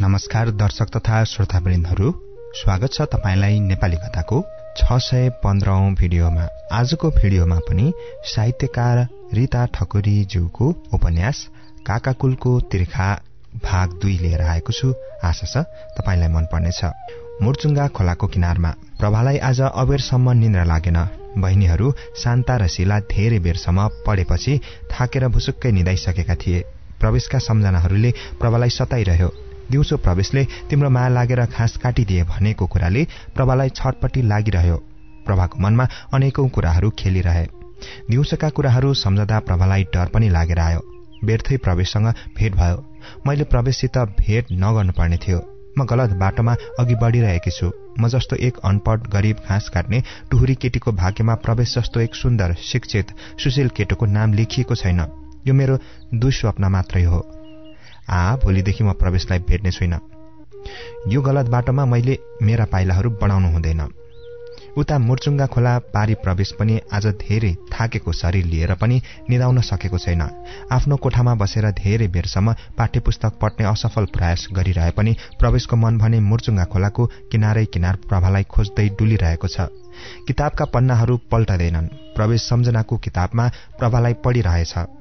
नमस्कार दर्शक तथा श्रोतावृन्दहरू। स्वागत छ तपाईँलाई नेपाली कथाको छ सय पन्ध्रौं भिडियोमा। आजको भिडियोमा पनि साहित्यकार रिता ठकुरीज्यूको उपन्यास काकाकुलको तिर्खा भाग दुई लिएर आएको छु। आशा छ तपाईँलाई मन पर्नेछ मुर्चुङ्गा खोलाको किनारमा प्रभालाई आज अबेरसम्म निन्द्रा लागेन। बहिनीहरू शान्ता र शिला धेरै बेरसम्म पढेपछि थाकेर भुसुक्कै निदाइसकेका थिए। प्रवेशका सम्झनाहरूले प्रभालाई सताइरह्यो। दिउँसो प्रवेशले तिम्रो माया लागेर घाँस काटिदिए भनेको कुराले प्रभालाई छटपट्टि लागिरह्यो। प्रभाको मनमा अनेकौं कुराहरू खेलिरहे। दिउँसोका कुराहरू सम्झदा प्रभालाई डर पनि लागेर आयो। व्यर्थै प्रवेशसँग भेट भयो। मैले प्रवेशसित भेट नगर्नुपर्ने थियो। म गलत बाटोमा अघि बढ़िरहेकी छु। म जस्तो एक अनपढ गरीब घाँस काट्ने टुहुरी केटीको भाग्यमा प्रवेश जस्तो एक सुन्दर शिक्षित सुशील केटोको नाम लेखिएको छैन। यो मेरो दुस्वप्न मात्रै हो। आ भोलिदेखि म प्रवेशलाई भेट्ने छुइन। यो गलत बाटोमा मैले मेरा पाइलाहरू बढाउनु हुँदैन। उता मुर्चुङ्गा खोला पारी प्रवेश पनि आज धेरै थाकेको शरीर लिएर पनि निदाउन सकेको छैन। आफ्नो कोठामा बसेर धेरै बेरसम्म पाठ्य पुस्तक पढ्ने असफल प्रयास गरिरहे पनि प्रवेशको मन भने मुर्चुङ्गा खोलाको किनारै किनार प्रभालाई खोज्दै डुलिरहेको छ। किताबका पन्नाहरू पल्टदैनन्। प्रवेश सम्झनाको किताबमा प्रभालाई पढिरहेछ।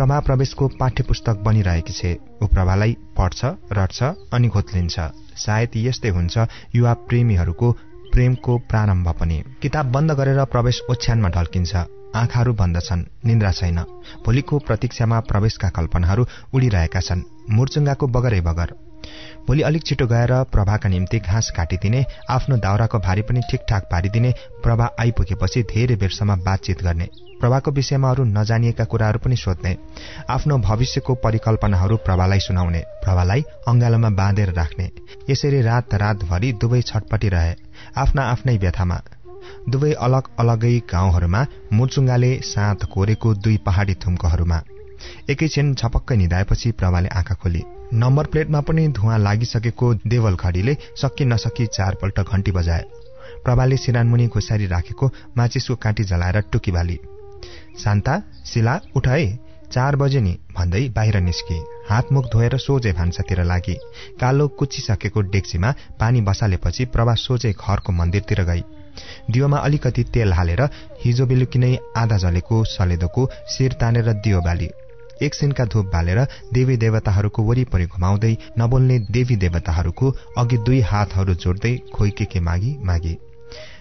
प्रभा प्रवेशको पाठ्य पुस्तक बनिरहेकी छे। ऊ प्रभालाई पढ्छ रट्छ अनि घोत्लिन्छ। सायद यस्तै हुन्छ युवा प्रेमीहरूको प्रेमको प्रारम्भ पनि। किताब बन्द गरेर प्रवेश ओछ्यानमा ढल्किन्छ। आँखाहरू बन्दछन् निन्द्रा छैन। भोलिको प्रतीक्षामा प्रवेशका कल्पनाहरू उडिरहेका छन्। मुर्चुङ्गाको बगरै बगर। भोलि अलिक छिटो गएर प्रभाका निम्ति घाँस काटिदिने आफ्नो दाउराको भारी पनि ठिकठाक पारिदिने प्रभा आइपुगेपछि धेरै बेरसम्म बातचित गर्ने। प्रभाको विषयमा अरू नजानिएका कुराहरू पनि सोध्ने। आफ्नो भविष्यको परिकल्पनाहरू प्रभालाई सुनाउने। प्रभालाई अंगालोमा बाँधेर राख्ने। यसरी रात रातभरि दुवै छटपटी रहे आफ्ना आफ्नै व्यथामा। दुवै अलग अलगै गाउँहरूमा मुर्चुङ्गाले साथ कोरेको दुई पहाड़ी थुम्कोहरूमा। एकैछिन छपक्कै निधाएपछि प्रभाले आँखा खोली। नम्बर प्लेटमा पनि धुवा लागिसकेको देवल घडीले सकि नसकी चारपल्ट घण्टी बजाए। प्रभाले सिरानमुनि घुसारी राखेको माचिसको काँटी जलाएर टुकी बाली। शान्ता शिला उठ है। चार बजे नि भन्दै बाहिर निस्के। हातमुख धोएर सोझै भान्सातिर लागि। कालो कुचिसकेको डेक्सीमा पानी बसालेपछि प्रभा सोझै घरको मन्दिरतिर गई। दियोमा अलिकति तेल हालेर हिजो बेलुकी नै आधा जलेको सलेदोको शिर तानेर दियो बाली। एकछिनका धूप बालेर देवी देवताहरूको वरिपरि घुमाउँदै नबोल्ने देवी देवताहरूको अघि दुई हातहरू जोड्दै खोइके के मागी मागी।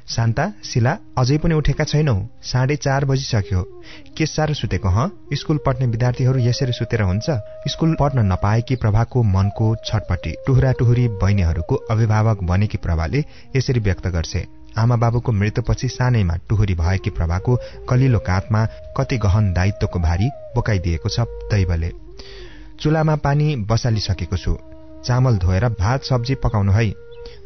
शान्ता शिला अझै पनि उठेका छैनौ। साढे चार बजिसक्यो। के साह्रो सुतेको ह? स्कूल पढ्ने विद्यार्थीहरू यसरी सुतेर हुन्छ? स्कूल पढ्न नपाएकी प्रभाको मनको छटपटी टुहुरा टुहुरी बहिनीहरूको अभिभावक बनेकी प्रभाले यसरी व्यक्त गर्छे। आमा बाबुको मृत्युपछि सानैमा टुहुरी भएकी प्रभाको कलिलो काँधमा कति गहन दायित्वको भारी बोकाइदिएको छ दैवले। चुलामा पानी बसालिसकेको छु। चामल धोएर भात सब्जी पकाउनु है।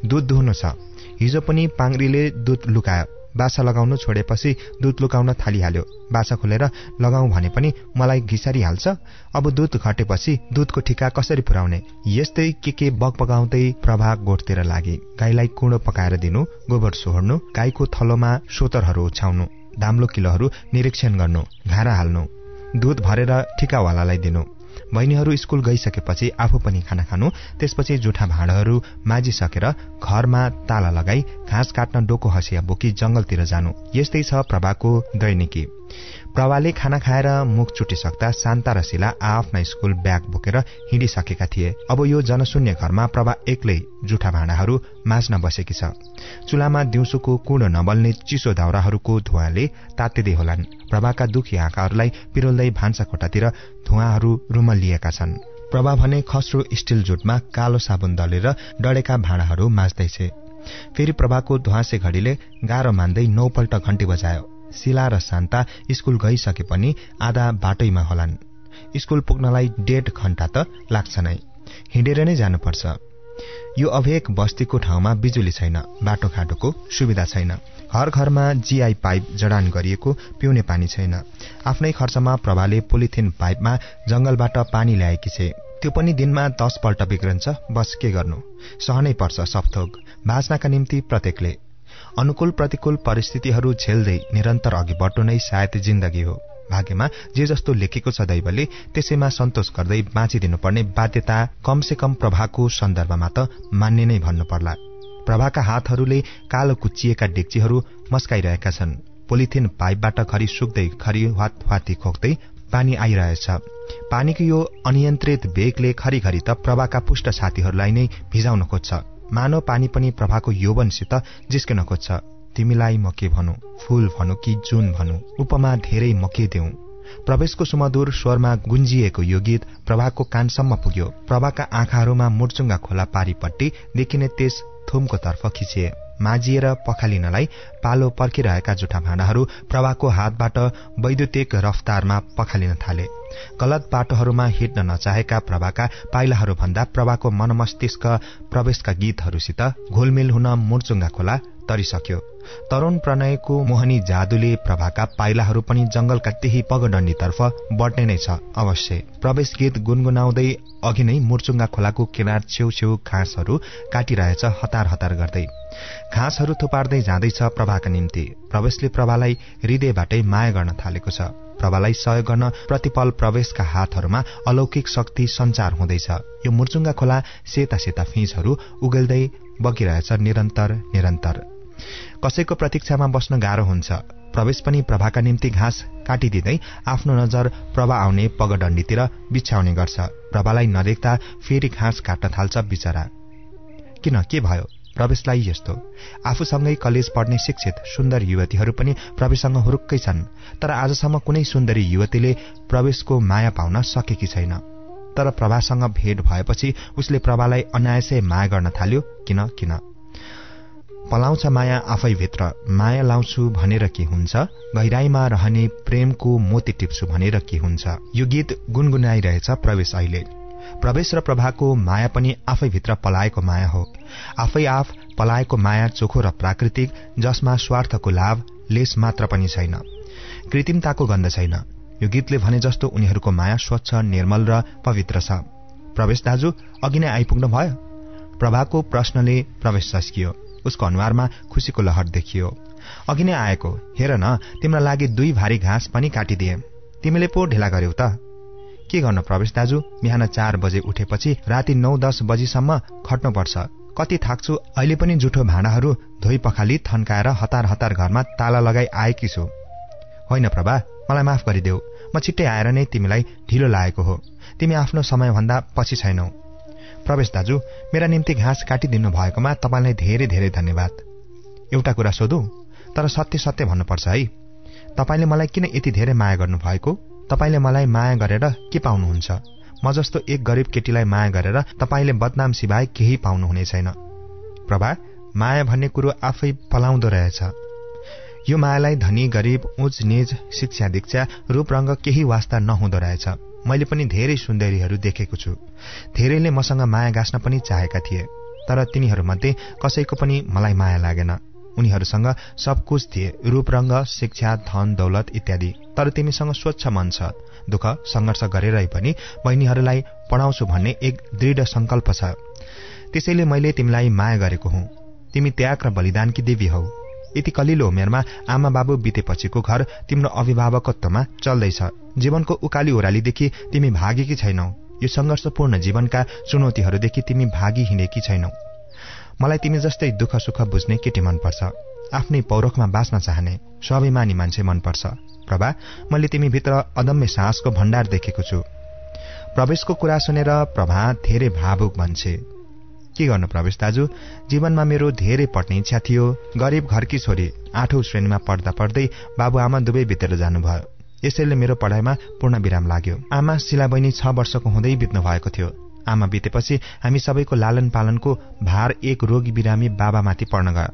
दूध दुहुनु छ। हिजो पनि पाङ्रीले दूध लुकायो बाछा लगाउनु छोडेपछि दूध लुकाउन थालिहाल्यो। बाछा खोलेर लगाऊ भने पनि मलाई घिसारिहाल्छ। अब दूध घटेपछि दूधको ठिका कसरी पुर्याउने यस्तै के के बग पकाउँदै प्रभा गोठतिर लागे। गाईलाई कुँडो पकाएर दिनु गोबर सोहोर्नु गाईको थलोमा सोतरहरू ओछ्याउनु दाम्लो किलोहरू निरीक्षण गर्नु घाँरा हाल्नु दूध भरेर ठिकावालालाई दिनु। बहिनीहरू स्कूल गइसकेपछि आफू पनि खाना खानु त्यसपछि जुठा भाँडाहरू माझिसकेर घरमा ताला लगाई घाँस काट्न डोको हँसिया बोकी जंगलतिर जानु। यस्तै छ प्रभाको दैनिकी। प्रभाले खाना खाएर मुख चुटिसक्दा शान्ता र शिला आफ्ना स्कूल ब्याग बोकेर हिँडिसकेका थिए। अब यो जनशून्य घरमा प्रभा एक्लै जुठा भाँडाहरू माझ्न बसेकी छ। चुलामा दिउँसोको कुँडो नबल्ने चिसो दाउराहरूको धुवाले तातिँदै होलान्। प्रभाका दुखी आँखाहरूलाई पिरोल्दै भान्सा कोठातिर धुवाहरू रुमलिएका छन्। प्रभा भने खस्रो स्टिल जुटमा कालो साबुन दलेर डढेका भाँडाहरू माझ्दैछ। फेरि प्रभाको धुवासे घडीले गाह्रो मान्दै नौपल्ट घण्टी बजायो। शिला र शान्ता स्कूल गइसके पनि आधा बाटैमा होलान्। स्कूल पुग्नलाई डेढ घण्टा त लाग्छ नै। हिँडेर नै जानुपर्छ। यो अभेक बस्तीको ठाउँमा बिजुली छैन बाटोघाटोको सुविधा छैन। हर घरमा जीआई पाइप जडान गरिएको पिउने पानी छैन। आफ्नै खर्चमा प्रभाले पोलिथिन पाइपमा जंगलबाट पानी ल्याएकी छे। त्यो पनि दिनमा दस पल्ट बिग्रन्छ। बस के गर्नु? सहनै पर्छ सपथोक बाँच्नका निम्ति प्रत्येकले। अनुकूल प्रतिकूल परिस्थितिहरू झेल्दै निरन्तर अघि बढ्नु नै सायद जिन्दगी हो। भाग्यमा जे जस्तो लेखेको छ दैवले त्यसैमा सन्तोष गर्दै बाँचिदिनुपर्ने बाध्यता कमसे कम प्रभाको सन्दर्भमा त मान्ने नै भन्नु पर्ला प्रभाका हातहरूले कालो कुच्चिएका डेक्चीहरू मस्काइरहेका छन्। पोलिथिन पाइपबाट खरी सुक्दै खरी वाती खोक्दै पानी आइरहेछ। पानीको यो अनियन्त्रित वेगले खरिखरि त प्रभाका पुष्ट साथीहरूलाई नै भिजाउन खोज्छ। मानव पानी पनि प्रभाको यौवनसित जिस्किन खोज्छ। तिमीलाई म के भनौ? फूल भनौ कि जुन भनौ? उपमा धेरै म के देऊ? प्रवेशको सुमधुर स्वरमा गुन्जिएको यो गीत प्रभाको कानसम्म पुग्यो। प्रभाका आँखाहरूमा मुर्चुङ्गा खोला पारिपट्टि देखिने त्यस थुमको तर्फ खिचिए माझिएर पखालिनलाई पालो पर्खिरहेका जुठा भाँडाहरू प्रभाको हातबाट वैद्युतिक रफ्तारमा पखालिन थाले। गलत बाटोहरूमा हिँड्न नचाहेका प्रभाका पाइलाहरू भन्दा प्रभाको मनमस्तिष्क प्रवेशका गीतहरूसित घोलमेल हुन मुर्चुङ्गा खोला तरिसक्यो। तरूण प्रणयको मोहनी जादुले प्रभाका पाइलाहरू पनि जंगलका त्यही पगडण्डीतर्फ बढ्ने नै छ अवश्य। प्रवेश गीत गुनगुनाउँदै अघि नै मुर्चुङ्गा खोलाको किनार छेउ घाँसहरू काटिरहेछ हतार हतार गर्दै। घाँसहरू थुपार्दै जाँदैछ प्रभाका निम्ति। प्रवेशले प्रभालाई हृदयबाटै माया गर्न थालेको छ। प्रभालाई सहयोग गर्न प्रतिपल प्रवेशका हातहरूमा अलौकिक शक्ति संचार हुँदैछ। यो मुर्चुङ्गा खोला सेता सेता फिजहरू उगल्दै बगिरहेछ निरन्तर निरन्तर। कसैको प्रतीक्षामा बस्न गाह्रो हुन्छ। प्रवेश पनि प्रभाका निम्ति घाँस काटिदिँदै आफ्नो नजर प्रभा आउने पगडण्डीतिर बिछ्याउने गर्छ। प्रभालाई नदेख्दा फेरि घाँस काट्न थाल्छ बिचरा। किन के भयो? प्रवेशलाई यस्तो। आफूसँगै कलेज पढ्ने शिक्षित सुन्दर युवतीहरू पनि प्रवेशसँग हुरुक्कै छन्। तर आजसम्म कुनै सुन्दरी युवतीले प्रवेशको माया पाउन सकेकी छैन। तर प्रभासँग भेट भएपछि उसले प्रभालाई अनायासै माया गर्न थाल्यो। किन किन? पलाउँछ माया आफैभित्र। माया लाउँछु भनेर के हुन्छ? गहिराईमा रहने प्रेमको मोती टिप्छु भनेर के हुन्छ? यो गीत गुनगुनाइरहेछ प्रवेश अहिले। प्रवेश र प्रभाको माया पनि आफैभित्र पलाएको माया हो। आफै आफ पलाएको माया चोखो र प्राकृतिक जसमा स्वार्थको लाभ लेस मात्र पनि छैन। कृत्रिमताको गन्ध छैन। यो गीतले भने जस्तो उनीहरूको माया स्वच्छ निर्मल र पवित्र छ। प्रवेश दाजु अघि नै आइपुग्नु भयो प्रभाको प्रश्नले प्रवेश सस्कियो। उसको अनुहारमा खुसीको लहर देखियो। अघि नै आएको हेर न तिम्रो लागि दुई भारी घाँस पनि काटिदिए। तिमीले पो ढिला गर्यौ त। के गर्न प्रवेश दाजु? बिहान चार बजे उठेपछि राति नौ दस बजीसम्म खट्नुपर्छ। कति थाक्छु अहिले पनि जुठो भाँडाहरू धोइ पखाली थन्काएर हतार हतार घरमा ताला लगाई आएकी छु। होइन प्रभा मलाई माफ गरिदेऊ। म छिट्टै आएर नै तिमीलाई ढिलो लागेको हो। तिमी आफ्नो समयभन्दा पछि छैनौ। प्रवेश दाजु मेरा निम्ति घाँस काटिदिनु भएकोमा तपाईँलाई धेरै धेरै धन्यवाद। एउटा कुरा सोधु तर सत्य सत्य भन्नुपर्छ है। तपाईँले मलाई किन यति धेरै माया गर्नुभएको? तपाईँले मलाई माया गरेर के पाउनुहुन्छ? म जस्तो एक गरिब केटीलाई माया गरेर तपाईँले बदनाम सिवाय केही पाउनुहुने छैन। प्रभा माया भन्ने कुरो आफै पलाउँदो रहेछ। यो मायालाई धनी गरिब उच निज शिक्षा दीक्षा रूप रंग केही वास्ता नहुँदो रहेछ। मैले पनि धेरै सुन्दरीहरू देखेको छु। धेरैले मसँग माया गाँच्न पनि चाहेका थिए तर तिनीहरूमध्ये कसैको पनि मलाई माया लागेन। उनीहरूसँग सब कुछ थिए रूप रंग शिक्षा धन दौलत इत्यादि तर तिमीसँग स्वच्छ मन छ दुःख संघर्ष गरेरै पनि बहिनीहरूलाई पढाउँछु भन्ने एक दृढ संकल्प छ। त्यसैले मैले तिमीलाई माया गरेको हुँ। तिमी त्याग र बलिदानकी देवी हौ। यति कलिलो उमेरमा आमा बाबु बितेपछिको घर तिम्रो अभिभावकत्वमा चल्दैछ। जीवनको उकाली ओह्रालीदेखि तिमी भागेकी छैनौ। यो संघर्षपूर्ण जीवनका चुनौतीहरूदेखि तिमी भागी हिँडेकी छैनौ। मलाई तिमी जस्तै दुःख सुख बुझ्ने केटी मनपर्छ। आफ्नै पौरखमा बाँच्न चाहने स्वाभिमानी मान्छे मनपर्छ। प्रभा मैले तिमीभित्र अदम्य साहसको भण्डार देखेको छु। प्रवेशको कुरा सुनेर प्रभा धेरै भावुक भन्छे। के गर्नु प्रवेश दाजु? जीवनमा मेरो धेरै पढ्ने इच्छा थियो। गरिब घरकी छोरी आठौं श्रेणीमा पढ्दा पढ्दै बाबुआमा दुवै बितेर जानुभयो। यसैले मेरो पढाइमा पूर्ण विराम लाग्यो। आमा शिला बहिनी छ वर्षको हुँदै बित्नु भएको थियो। आमा बितेपछि हामी सबैको लालन पालनको भार एक रोगी बिरामी बाबामाथि पर्न गयो।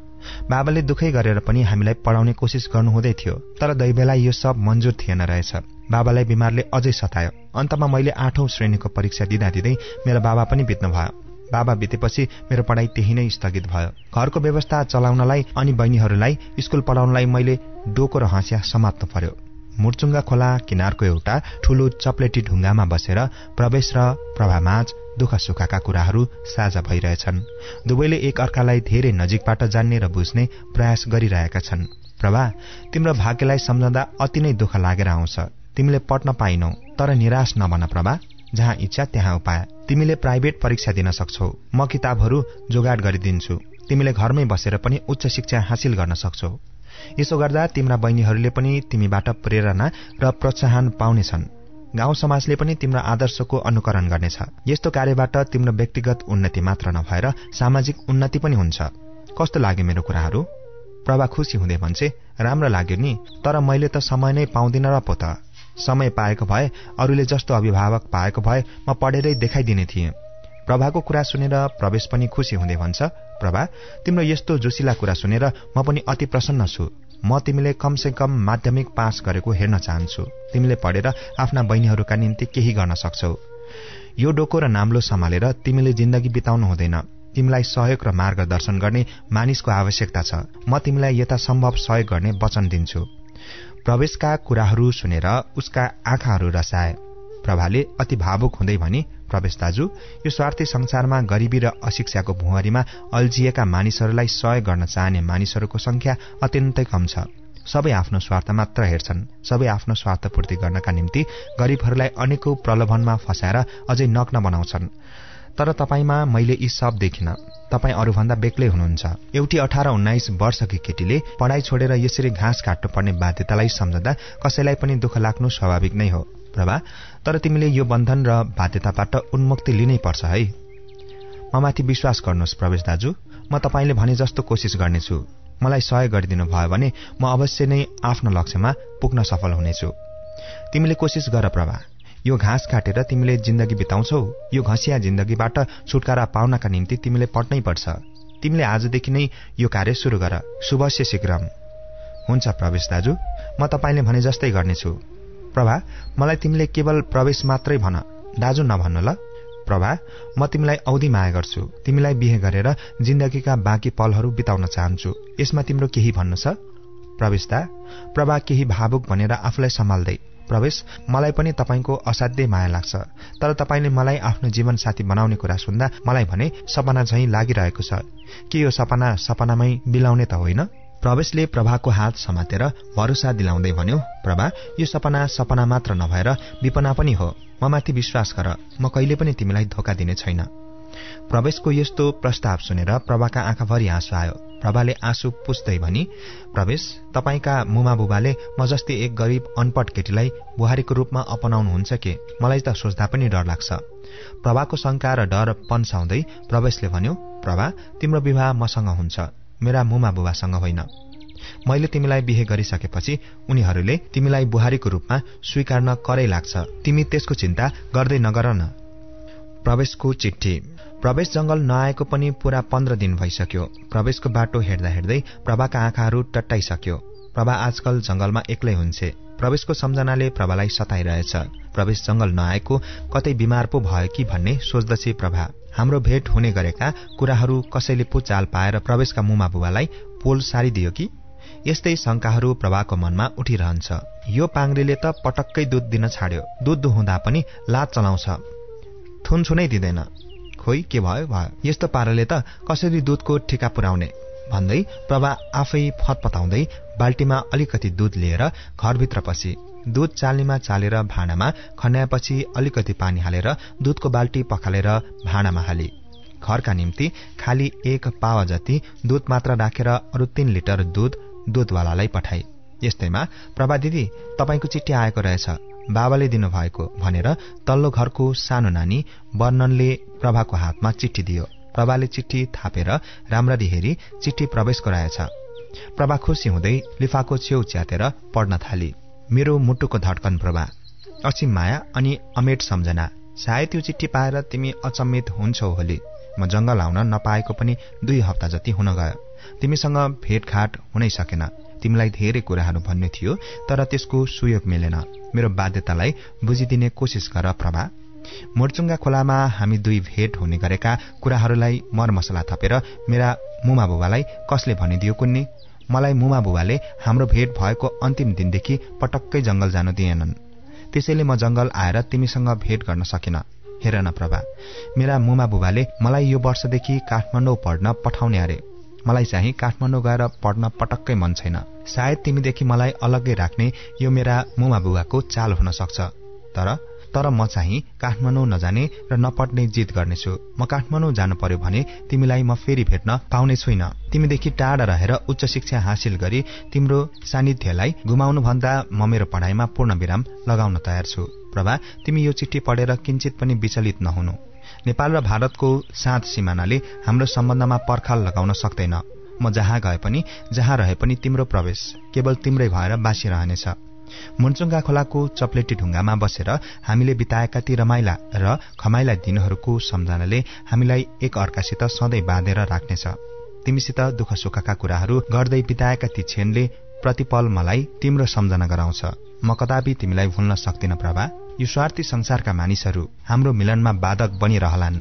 बाबाले दुखै गरेर पनि हामीलाई पढाउने कोसिस गर्नुहुँदै थियो। तर दैवेलाई यो सब मन्जुर थिएन रहेछ। बाबालाई बिमारले अझै सतायो। अन्तमा मैले आठौं श्रेणीको परीक्षा दिँदा दिँदै मेरो बाबा पनि बित्नु भयो बाबा बितेपछि मेरो पढाइ त्यही नै स्थगित भयो। घरको व्यवस्था चलाउनलाई अनि बहिनीहरूलाई स्कूल पढाउनलाई मैले डोको र हँसिया समात्नु पर्यो। मुर्चुङ्गा खोला किनारको एउटा ठूलो चप्लेटी ढुङ्गामा बसेर प्रवेश र प्रभामाझ दुःख सुखका कुराहरू साझा भइरहेछन्। दुवैले एक अर्कालाई धेरै नजिकबाट जान्ने र बुझ्ने प्रयास गरिरहेका छन्। प्रभा तिम्रो भाग्यलाई सम्झँदा अति नै दुःख लागेर आउँछ। तिमीले पढ्न पाइनौ तर निराश नभन प्रभा। जहाँ इच्छा त्यहाँ उपाय तिमीले प्राइभेट परीक्षा दिन सक्छौ। म किताबहरू जोगाड गरिदिन्छु। तिमीले घरमै बसेर पनि उच्च शिक्षा हासिल गर्न सक्छौ। यसो गर्दा तिम्रा बहिनीहरूले पनि तिमीबाट प्रेरणा र प्रोत्साहन पाउनेछन्। गाउँ समाजले पनि तिम्रो आदर्शको अनुकरण गर्नेछ। यस्तो कार्यबाट तिम्रो व्यक्तिगत उन्नति मात्र नभएर सामाजिक उन्नति पनि हुन्छ। कस्तो लाग्यो मेरो कुराहरू? प्रभा खुसी हुँदै भन्छे राम्रो लाग्यो नि तर मैले त समय नै पाउँदिन र पो त। समय पाएको भए अरूले जस्तो अभिभावक पाएको भए म पढेरै देखाइदिने थिएँ। प्रभाको कुरा सुनेर प्रवेश पनि खुसी हुँदै भन्छ प्रभा तिम्रो यस्तो जोसिला कुरा सुनेर म पनि अति प्रसन्न छु। म तिमीले कमसे कम माध्यमिक पास गरेको हेर्न चाहन्छु। तिमीले पढेर आफ्ना बहिनीहरूका निम्ति केही गर्न सक्छौ। यो डोको र नाम्लो सम्हालेर तिमीले जिन्दगी बिताउनु हुँदैन। तिमीलाई सहयोग र मार्गदर्शन गर्ने मानिसको आवश्यकता छ। म तिमीलाई यथासम्भव सहयोग गर्ने वचन दिन्छु। प्रवेशका कुराहरू सुनेर उसका आँखाहरू रसाए। प्रभाले अति भावुक हुँदै भनी प्रवेश दाजु यो स्वार्थी संसारमा गरिबी र अशिक्षाको भुवरीमा अल्झिएका मानिसहरूलाई सहयोग गर्न चाहने मानिसहरूको संख्या अत्यन्तै कम छ। सबै आफ्नो स्वार्थ मात्र हेर्छन्। सबै आफ्नो स्वार्थपूर्ति गर्नका निम्ति गरिबहरूलाई अनेकौं प्रलोभनमा फसाएर अझै नग्न बनाउँछन्। तर तपाईँमा मैले यी सब देखिन। तपाईँ अरूभन्दा बेग्लै हुनुहुन्छ। एउटी अठार उन्नाइस वर्षकी केटीले पढाइ छोडेर यसरी घाँस काट्नु पर्ने बाध्यतालाई सम्झँदा कसैलाई पनि दुःख लाग्नु स्वाभाविक नै हो प्रभा। तर तिमीले यो बन्धन र बाध्यताबाट उन्मुक्ति लिनै पर्छ है। म माथि विश्वास गर्नुहोस् प्रवेश दाजु। म तपाईँले भने जस्तो कोसिस गर्नेछु। मलाई सहयोग गरिदिनु भयो भने म अवश्य नै आफ्नो लक्ष्यमा पुग्न सफल हुनेछु। तिमीले कोसिस गर प्रभा। यो घाँस काटेर तिमीले जिन्दगी बिताउँछौ यो घसिया जिन्दगीबाट छुटकारा पाउनका निम्ति तिमीले पढ्नै पर्छ। तिमीले आजदेखि नै यो कार्य शुरू गर। शुभस्य शीघ्रम। हुन्छ प्रवेश दाजु म तपाईँले भने जस्तै गर्नेछु। प्रभा मलाई तिमीले केवल प्रवेश मात्रै भन। दाजु नभन्नु ल। प्रभा म तिमीलाई औधी माया गर्छु। तिमीलाई बिहे गरेर जिन्दगीका बाँकी पलहरू बिताउन चाहन्छु। यसमा तिम्रो केही भन्नु छ? प्रवेशदा प्रभा केही भावुक भनेर आफूलाई सम्हाल्दै प्रवेश मलाई पनि तपाईँको असाध्यै माया लाग्छ। तर तपाईँले मलाई आफ्नो जीवन साथी बनाउने कुरा सुन्दा मलाई भने सपना झैं लागिरहेको छ। के यो सपना सपनामै बिलाउने त होइन? प्रवेशले प्रभाको हात समातेर भरोसा दिलाउँदै भन्यो प्रभा यो सपना सपना मात्र नभएर विपना पनि हो। म माथि विश्वास गर। म कहिले पनि तिमीलाई धोका दिने छैन प्रवेशको यस्तो प्रस्ताव सुनेर प्रभाका आँखाभरि आँसु आयो। प्रभाले आँसु पुस्दै भनी प्रवेश तपाईँका मुमा बुबाले म जस्तै एक गरिब अनपढ केटीलाई बुहारीको रूपमा अपनाउनुहुन्छ के? मलाई त सोच्दा पनि डर लाग्छ प्रभाको शंका र डर पन्साउँदै प्रवेशले भन्यो प्रभा तिम्रो विवाह मसँग हुन्छ। मेरा मुमा बुबासँग होइन। मैले तिमीलाई बिहे गरिसकेपछि उनीहरूले तिमीलाई बुहारीको रूपमा स्वीकार्न करै लाग्छ। तिमी त्यसको चिन्ता गर्दै नगर न प्रवेशको चिठी प्रवेश जंगल नआएको पनि पूरा पन्ध्र दिन भइसक्यो। प्रवेशको बाटो हेर्दा हेर्दै प्रभाका आँखाहरू टट्टाइसक्यो। प्रभा आजकल जंगलमा एक्लै हुन्छे। प्रवेशको सम्झनाले प्रभालाई सताइरहेछ। प्रवेश जंगल नआएको कतै बिमार पो भयो कि भन्ने सोच्दछे प्रभा। हाम्रो भेट हुने गरेका कुराहरू कसैले पो चाल पाएर प्रवेशका मुमा बुबालाई पोल सारिदियो कि? यस्तै शंकाहरू प्रभाको मनमा उठिरहन्छ। यो पाङ्रेले त पटक्कै दुध दिन छाड्यो। दुध दुहुँदा पनि लात चलाउँछ। थुनछुनै दिँदैन। खोइ के भयो? भयो यस्तो पाराले त कसरी दुधको ठिका पुर्याउने? भन्दै प्रभा आफै फतपताउँदै बाल्टीमा अलिकति दुध लिएर घरभित्र पसी। दुध चाल्नीमा चालेर भाँडामा खन्याएपछि अलिकति पानी हालेर दुधको बाल्टी पखालेर भाँडामा हाली। घरका निम्ति खाली एक पावा जति दुध मात्र राखेर अरू तीन लिटर दुध दुधवालालाई पठाए यस्तैमा प्रभा दिदी तपाईँको चिठी आएको रहेछ। बाबाले दिनुभएको भनेर तल्लो घरको सानो नानी वर्णनले प्रभाको हातमा चिठी दियो। प्रभाले चिठी थापेर राम्ररी हेरी चिठी प्रवेशको रहेछ प्रभा खुसी हुँदै लिफाको छेउ च्यातेर पढ्न थाली। मेरो मुटुको धड्कन प्रभा असीम माया अनि अमेट सम्झना। सायद त्यो चिठी पाएर तिमी अचम्मित हुन्छौ होली। म जंगल आउन नपाएको पनि दुई हप्ता जति हुन गयो। तिमीसँग भेटघाट हुनै सकेन। तिमीलाई धेरै कुराहरू भन्ने थियो तर त्यसको सुयोग मिलेन। मेरो बाध्यतालाई बुझिदिने कोसिस गर प्रभा। मोर्चुङ्गा खोलामा हामी दुई भेट हुने गरेका कुराहरूलाई मरमसला थपेर मेरा मुमा बुबालाई कसले भनिदियो कुन्नी? मलाई मुमा बुबाले हाम्रो भेट भएको अन्तिम दिनदेखि पटक्कै जंगल जानु दिएनन्। त्यसैले म जंगल आएर तिमीसँग भेट गर्न सकिन। हेर न प्रभा मेरा मुमा बुबाले मलाई यो वर्षदेखि काठमाडौँ पढ्न पठाउने अरे। मलाई चाहिँ काठमाडौँ गएर पढ्न पटक्कै मन छैन। सायद तिमीदेखि मलाई अलग्गै राख्ने यो मेरा मुमा बुवाको चाल हुन सक्छ। तर तर म चाहिँ काठमाडौँ नजाने र नपढ्ने जित गर्नेछु। म काठमाडौँ जानु पर्यो भने तिमीलाई म फेरि भेट्न पाउने छुइन। तिमीदेखि टाढा रहेर उच्च शिक्षा हासिल गरी तिम्रो सानिध्यलाई भन्दा म मेरो पढाइमा पूर्ण विराम लगाउन तयार छु। प्रभा तिमी यो चिठी पढेर किंचित पनि विचलित नहुनु। नेपाल र भारतको साथ सिमानाले हाम्रो सम्बन्धमा पर्खाल लगाउन सक्दैन। म जहाँ गए पनि जहाँ रहे पनि तिम्रो प्रवेश केवल तिम्रै भएर बाँचिरहनेछ। मुन्चुङ्गा खोलाको चप्लेटी ढुङ्गामा बसेर हामीले बिताएका ती रमाइला र खमाइला दिनहरूको सम्झनाले हामीलाई एक अर्कासित सधैँ बाँधेर राख्नेछ। तिमीसित दुःख सुखका कुराहरू गर्दै बिताएका ती छेनले प्रतिपल मलाई तिम्रो सम्झना गराउँछ। म कदापि तिमीलाई भुल्न सक्दिन प्रभा। यो स्वार्थी संसारका मानिसहरू हाम्रो मिलनमा बाधक बनिरहलान्।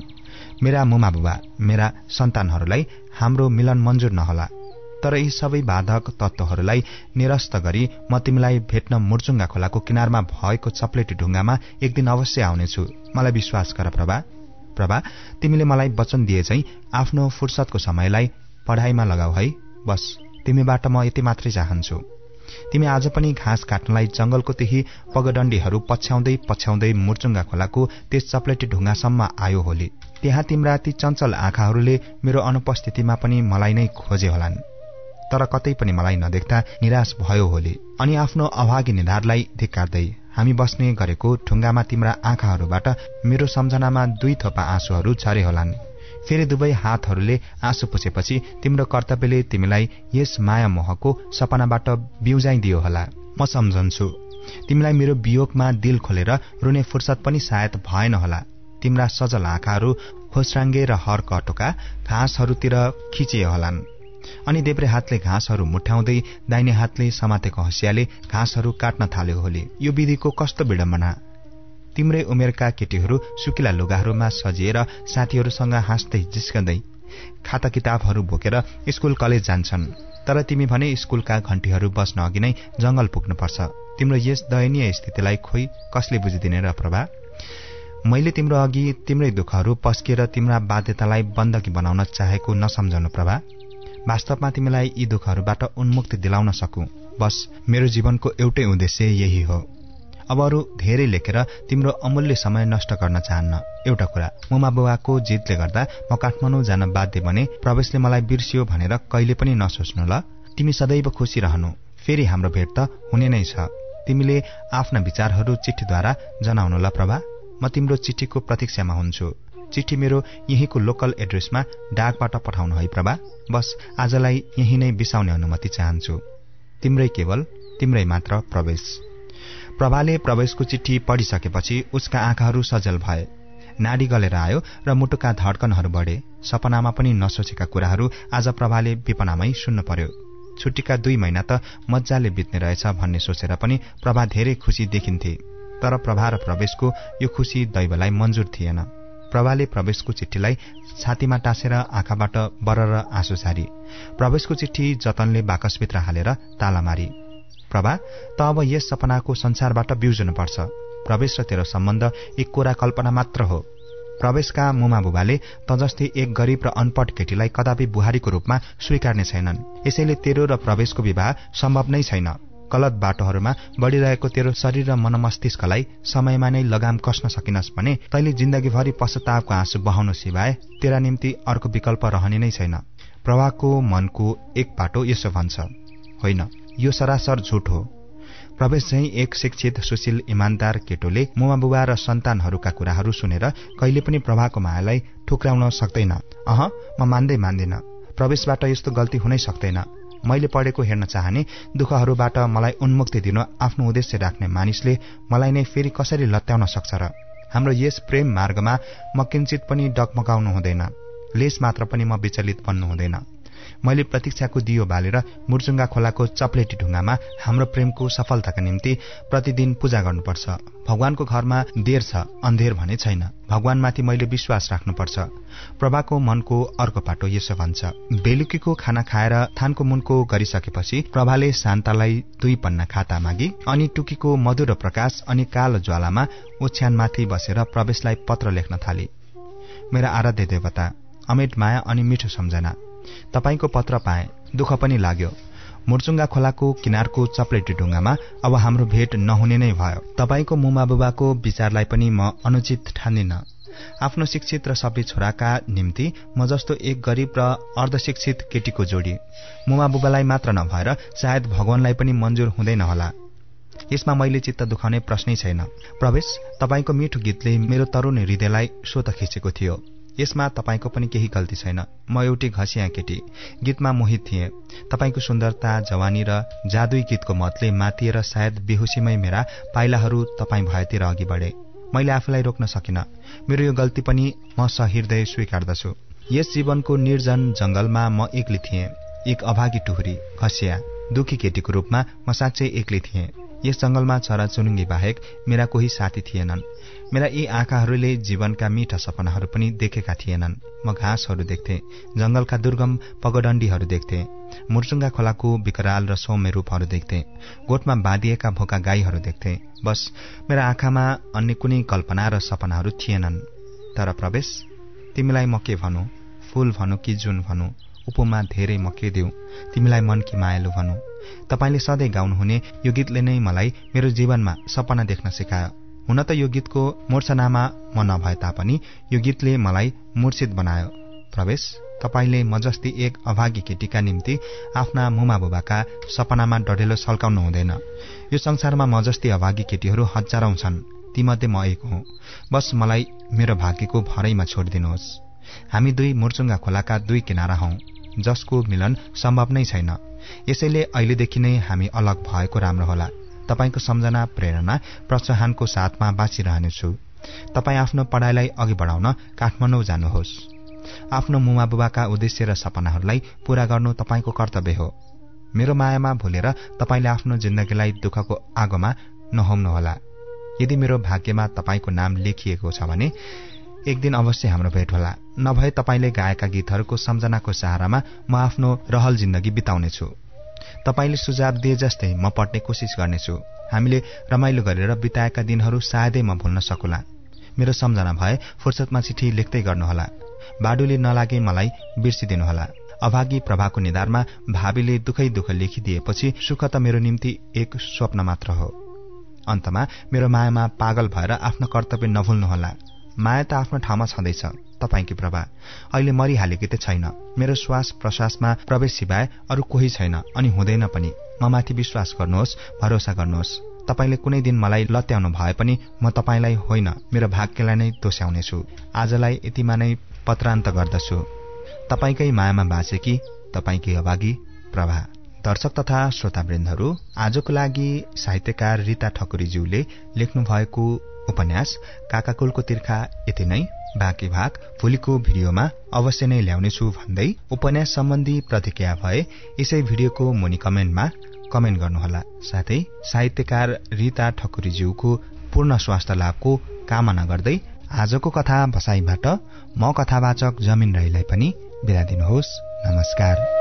मेरा मुमा बुबा मेरा सन्तानहरूलाई हाम्रो मिलन मन्जुर नहोला। तर यी सबै बाधक तत्वहरूलाई निरस्त गरी म तिमीलाई भेट्न मुर्चुङ्गा खोलाको किनारमा भएको चप्लेटी ढुङ्गामा एक दिन अवश्य आउनेछु। मलाई विश्वास गर प्रभा। प्रभा तिमीले मलाई वचन दिए चाहिँ आफ्नो फुर्सदको समयलाई पढाइमा लगाऊ है। बस तिमीबाट म यति मात्रै चाहन्छु। तिमी आज पनि घाँस काट्नलाई जंगलको त्यही पगडण्डीहरू पछ्याउँदै पछ्याउँदै मुर्चुङ्गा खोलाको त्यस चप्लेटी ढुङ्गासम्म आयो होली। त्यहाँ तिम्रा ती चञ्चल आँखाहरूले मेरो अनुपस्थितिमा पनि मलाई नै खोजे होलान्। तर कतै पनि मलाई नदेख्दा निराश भयो होली। अनि आफ्नो अभागी निधारलाई धिक्कार्दै हामी बस्ने गरेको ढुङ्गामा तिम्रा आँखाहरूबाट मेरो सम्झनामा दुई थोपा आँसुहरू झरे होलान्। फेरि दुवै हातहरूले आँसु पुछेपछि तिम्रो कर्तव्यले तिमीलाई यस माया मोहको सपनाबाट बिउजाइदियो होला। म सम्झन्छु। तिमीलाई मेरो वियोगमा दिल खोलेर रुने फुर्सद पनि सायद भएन होला। तिम्रा सजल आँखाहरू खोस्राङ्गे र हर कटोका घाँसहरूतिर खिचिए होलान्। अनि देब्रे हातले घाँसहरू मुठ्याउँदै दाहिने हातले समातेको हँसियाले घाँसहरू काट्न थाल्यो होली। यो विधिको कस्तो विडम्बना? तिम्रै उमेरका केटीहरू सुकिला लुगाहरूमा सजिएर साथीहरूसँग हाँस्दै जिस्कँदै खाता किताबहरू बोकेर स्कूल कलेज जान्छन्। तर तिमी भने स्कूलका घण्टीहरू बस्न अघि नै जंगल पुग्नुपर्छ। तिम्रो यस दयनीय स्थितिलाई खोइ कसले बुझिदिने र प्रभा? मैले तिम्रो अघि तिम्रै दुःखहरू पस्किएर तिम्रा बाध्यतालाई बन्दकी बनाउन चाहेको नसम्झनु प्रभा। वास्तवमा तिमीलाई यी दुःखहरूबाट उन्मुक्ति दिलाउन सकु। बस मेरो जीवनको एउटै उद्देश्य यही हो। अब अरू धेरै लेखेर तिम्रो अमूल्य समय नष्ट गर्न चाहन्न। एउटा कुरा मुमा बुवाको जितले गर्दा म काठमाडौँ जान बाध्य बने प्रवेशले मलाई बिर्सियो भनेर कहिले पनि नसोच्नु ल। तिमी सदैव खुसी रहनु। फेरि हाम्रो भेट त हुने नै छ। तिमीले आफ्ना विचारहरू चिठीद्वारा जनाउनु ल प्रभा। म तिम्रो चिठीको प्रतीक्षामा हुन्छु। चिठी मेरो यहीँको लोकल एड्रेसमा डाकबाट पठाउनु है प्रभा। बस आजलाई यही नै बिसाउने अनुमति चाहन्छु। तिम्रै केवल तिम्रै मात्र प्रवेश। प्रभाले प्रवेशको चिठी पढिसकेपछि उसका आँखाहरू सजल भए। नाडी गलेर आयो र मुटुका धड्कनहरू बढे। सपनामा पनि नसोचेका कुराहरू आज प्रभाले विपनामै सुन्नु पर्यो। छुट्टीका दुई महिना त मजाले बित्ने रहेछ भन्ने सोचेर पनि प्रभा धेरै खुसी देखिन्थे। तर प्रभा र प्रवेशको यो खुसी दैवलाई मन्जुर थिएन। प्रभाले प्रवेशको चिठीलाई छातीमा टाँसेर आँखाबाट बरर आँसु सारी प्रवेशको चिठी जतनले बाकसभित्र हालेर ताला मारी। प्रभा त अब यस सपनाको संसारबाट बिउजनुपर्छ। प्रवेश र तेरो सम्बन्ध एक कोरा कल्पना मात्र हो। प्रवेशका मुमा बुबाले त जस्तै एक गरीब र अनपढ केटीलाई कदापि बुहारीको रूपमा स्वीकार्ने छैनन्। यसैले तेरो र प्रवेशको विवाह सम्भव नै छैन। गलत बाटोहरूमा बढ़िरहेको तेरो शरीर र मनमस्तिष्कलाई समयमा नै लगाम कस्न सकिनस् भने तैले जिन्दगीभरि पश्चातापको आँसु बहाउनु सिवाय तेरा निम्ति अर्को विकल्प रहने नै छैन। प्रवाहको मनको एक पाटो यसो भन्छ। होइन। यो सरासर झुट हो। प्रवेश चाहिँ एक शिक्षित सुशील इमान्दार केटोले मुवा र सन्तानहरूका कुराहरू सुनेर कहिले पनि प्रभाको मायालाई ठुक्राउन सक्दैन। अह म मान्दै मान्दिन। प्रवेशबाट यस्तो गल्ती हुनै सक्दैन। मैले पढेको हेर्न चाहने दुःखहरूबाट मलाई उन्मुक्ति दिन आफ्नो उद्देश्य राख्ने मानिसले मलाई नै फेरि कसरी लत्याउन सक्छ र? हाम्रो यस प्रेम मार्गमा म किंचित पनि डगमगाउनु हुँदैन। लेस मात्र पनि म विचलित बन्नु हुँदैन। मैले प्रतीक्षाको दियो बालेर मुर्चुङ्गा खोलाको चप्लेटी ढुङ्गामा हाम्रो प्रेमको सफलताका निम्ति प्रतिदिन पूजा गर्नुपर्छ। भगवानको घरमा देर छ अन्धेर भने छैन। भगवानमाथि मैले विश्वास राख्नुपर्छ। प्रभाको मनको अर्को पाटो यसो भन्छ। बेलुकीको खाना खाएर थानको मुनको गरिसकेपछि प्रभाले शान्तालाई दुई पन्ना खाता मागी अनि टुकीको मधुर प्रकाश अनि कालो ज्वालामा ओछ्यानमाथि बसेर प्रवेशलाई पत्र लेख्न थाले। मेरा आराध्य देवता अमेट माया अनि मिठो सम्झना। तपाईँको पत्र पाएँ। दुःख पनि लाग्यो। मुर्चुङ्गा खोलाको किनारको चप्लेटी ढुङ्गामा अब हाम्रो भेट नहुने नै भयो। तपाईँको मुमा बुबाको विचारलाई पनि म अनुचित ठान्दिन। आफ्नो शिक्षित र सबै छोराका निम्ति म जस्तो एक गरीब र अर्धशिक्षित केटीको जोडी। मुमा बुबालाई मात्र नभएर सायद भगवानलाई पनि मन्जुर हुँदैन होला। यसमा मैले चित्त दुखाउने प्रश्नै छैन। प्रवेश तपाईँको मिठो गीतले मेरो तरुण हृदयलाई स्वत खिचेको थियो। यसमा तपाईँको पनि केही गल्ती छैन। म एउटी घसिया केटी। गीतमा मोहित थिएँ। तपाईँको सुन्दरता जवानी र जादुई गीतको मतले मातिएर सायद बेहोसीमै मेरा पाइलाहरू तपाईँ भएतिर अघि बढे। मैले आफूलाई रोक्न सकिन। मेरो यो गल्ती पनि म सहृदय स्वीकार्दछु। यस जीवनको निर्जन जंगलमा म एक्लै थिएँ। एक अभागी टुहुरी खसिया दुखी केटीको रूपमा म साँच्चै एक्लै थिएँ। यस जंगलमा चुनुङ्गी बाहेक मेरा कोही साथी थिएनन्। मेरा यी आँखाहरूले जीवनका मिठा सपनाहरू पनि देखेका थिएनन्। म घाँसहरू देख्थे जंगलका दुर्गम पगडण्डीहरू देख्थे मुर्चुङ्गा खोलाको विकराल र सौम्य रूपहरू देख्थे गोठमा बाँधिएका भोका गाईहरू देख्थे। बस मेरा आँखामा अन्य कुनै कल्पना र सपनाहरू थिएनन्। तर प्रवेश तिमीलाई म के भनौँ? फूल भनौँ कि जुन भनौँ? उपमा धेरै म के देऊ। तिमीलाई मन कि मायालु भनौँ? तपाईँले सधैँ गाउनुहुने यो गीतले नै मलाई मेरो जीवनमा सपना देख्न सिकायो। हुन त यो गीतको मूर्छनामा म नभए तापनि यो गीतले मलाई मूर्छित बनायो। प्रवेश तपाईँले म जस्ती एक अभागी केटीका निम्ति आफ्ना मुमा बुबाका सपनामा डढेलो सल्काउनु हुँदैन। यो संसारमा म जस्ती अभागी केटीहरू हजारौं छन् तीमध्ये म एक हुँ। बस मलाई मेरो भाग्यको भरैमा छोडिदिनुहोस् हामी दुई मुर्चुङ्गा खोलाका दुई किनारा हौ। जसको मिलन सम्भव नै छैन। यसैले अहिलेदेखि नै हामी अलग भएको राम्रो होला। तपाईँको सम्झना प्रेरणा प्रोत्साहनको साथमा बाँचिरहनेछु। तपाईँ आफ्नो पढ़ाईलाई अघि बढाउन काठमाडौँ जानुहोस्। आफ्नो मुमा बुबाका उद्देश्य र सपनाहरूलाई पूरा गर्नु तपाईँको कर्तव्य हो। मेरो मायामा भुलेर तपाईँले आफ्नो जिन्दगीलाई दुःखको आगोमा नहोम्नुहोला। यदि मेरो भाग्यमा तपाईँको नाम लेखिएको छ भने एक दिन अवश्य हाम्रो भेट होला। नभए तपाईँले गाएका गीतहरूको सम्झनाको सहारामा म आफ्नो रहल जिन्दगी बिताउनेछु। तपाईँले सुझाव दिए जस्तै म पढ्ने कोसिस गर्नेछु। हामीले रमाइलो गरेर बिताएका दिनहरू सायदै म भुल्न सकुला। मेरो सम्झना भए फुर्सदमा चिठी लेख्दै गर्नुहोला। बाडुले नलागे मलाई बिर्सिदिनुहोला अभागी प्रभाको निधारमा भावीले दुखै दुःख लेखिदिएपछि सुख त मेरो निम्ति एक स्वप्न मात्र हो। अन्तमा मेरो मायामा पागल भएर आफ्नो कर्तव्य नभुल्नुहोला। माया त आफ्नो ठाउँमा छँदैछ। तपाईँकी प्रभा अहिले मरिहालेकी त छैन। मेरो श्वास प्रश्वासमा प्रवेश सिवाय अरू कोही छैन अनि हुँदैन पनि। म माथि विश्वास गर्नुहोस् भरोसा गर्नुहोस्। तपाईँले कुनै दिन मलाई लत्याउनु भए पनि म तपाईँलाई होइन। मेरो भाग्यलाई नै दोस्याउनेछु। आजलाई यतिमा नै पत्रान्त गर्दछु। तपाईँकै मायामा बाँचेकी तपाईँकै अभागी प्रभा। दर्शक तथा श्रोतावृन्दहरू आजको लागि साहित्यकार रीता ठकुरीज्यूले लेख्नु भएको उपन्यास काकाकुलको तिर्खा यति नै। बाँकी भाग भोलिको भिडियोमा अवश्य नै ल्याउनेछु भन्दै उपन्यास सम्बन्धी प्रतिक्रिया भए यसै भिडियोको मुनि कमेन्टमा कमेन्ट गर्नुहोला। साथै साहित्यकार रीता ठकुरीज्यूको पूर्ण स्वास्थ्य लाभको कामना गर्दै आजको कथा बसाईबाट म कथावाचक जमिन राईलाई पनि बिदा दिनुहोस्। नमस्कार।